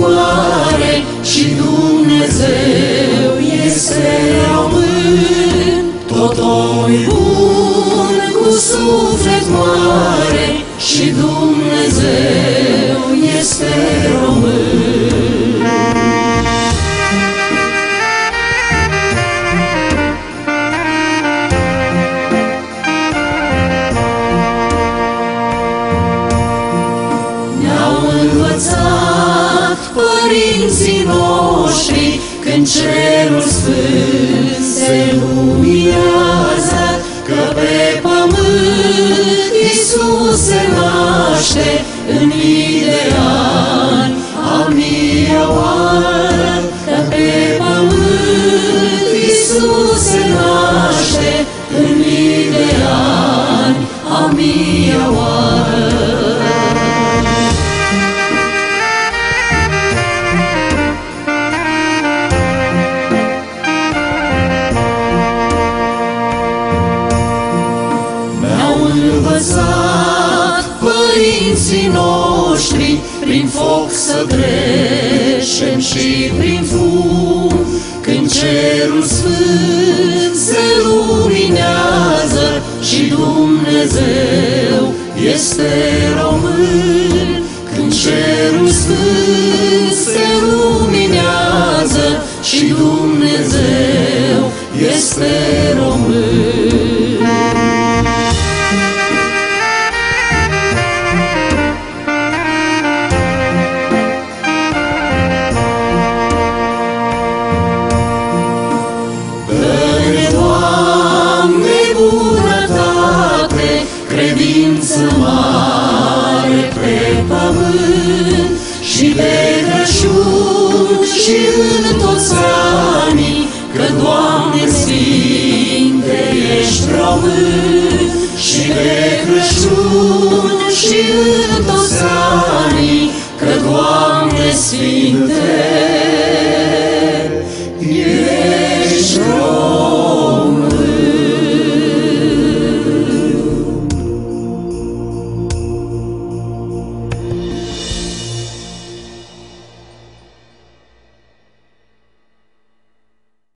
suflet mare și Dumnezeu este român. Tot om bun cu suflet mare și Dumnezeu este părinții noștri când cerul sfânt se luminează, că pe pământ Iisus se naște în mii de ani, a mii oară, că pe pământ Iisus se naște în mii de ani, a mii oară. Prin foc să trecem și prin fum. Când cerul sfânt se luminează și Dumnezeu este și în toți anii, Că, Doamne Sfinte, ești român și de Crăciun și în toți anii, Că, Doamne Sfinte,